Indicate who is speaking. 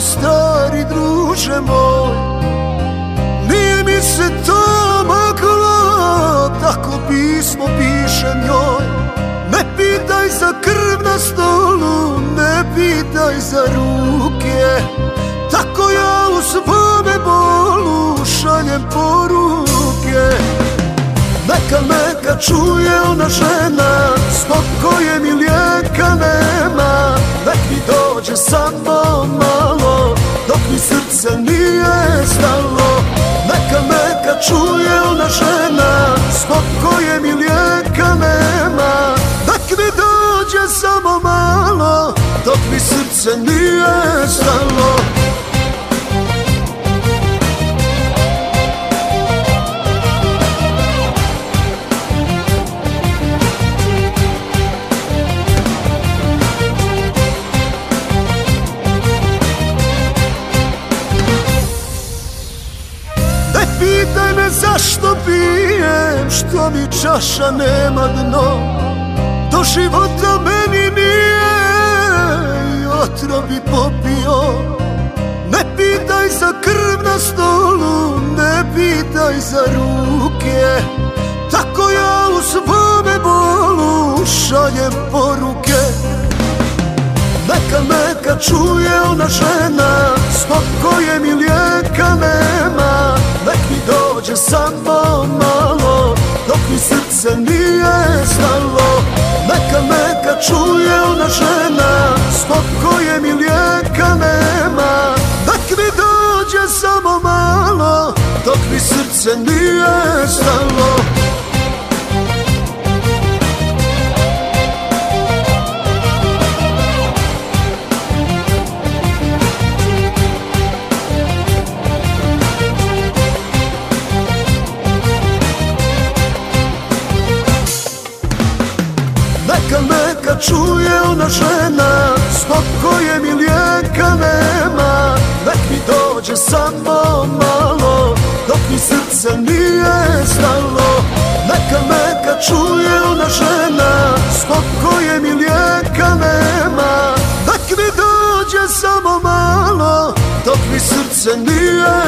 Speaker 1: stari druže moj. Nije mi se to moglo Tako pismo pišem njoj. Ne pitaj za krv na stolu Ne pitaj za ruke. Tako ja u svome bolu Šaljem poruke. Neka, neka čuje ona žena Zbog koje mi lijeka nema. Nek mi dođe malo srce nije stalo. Me zašto pijem Što mi čaša nema dno. Do života pitaj za ruke Tako ja u svome bolu Šaljem poruke. Neka, neka čuje ona žena Zbog koje mi lijeka nema. Nek mi dođe samo malo Dok mi srce nije srce nije stalo. Neka, neka čuje ona žena Zbog koje mi lijeka nema. Nek mi dođe samo srce nije stalo. Neka, neka čuje ona žena Zbog koje mi lijeka nema. Nek mi dođe samo malo Dok mi srce nije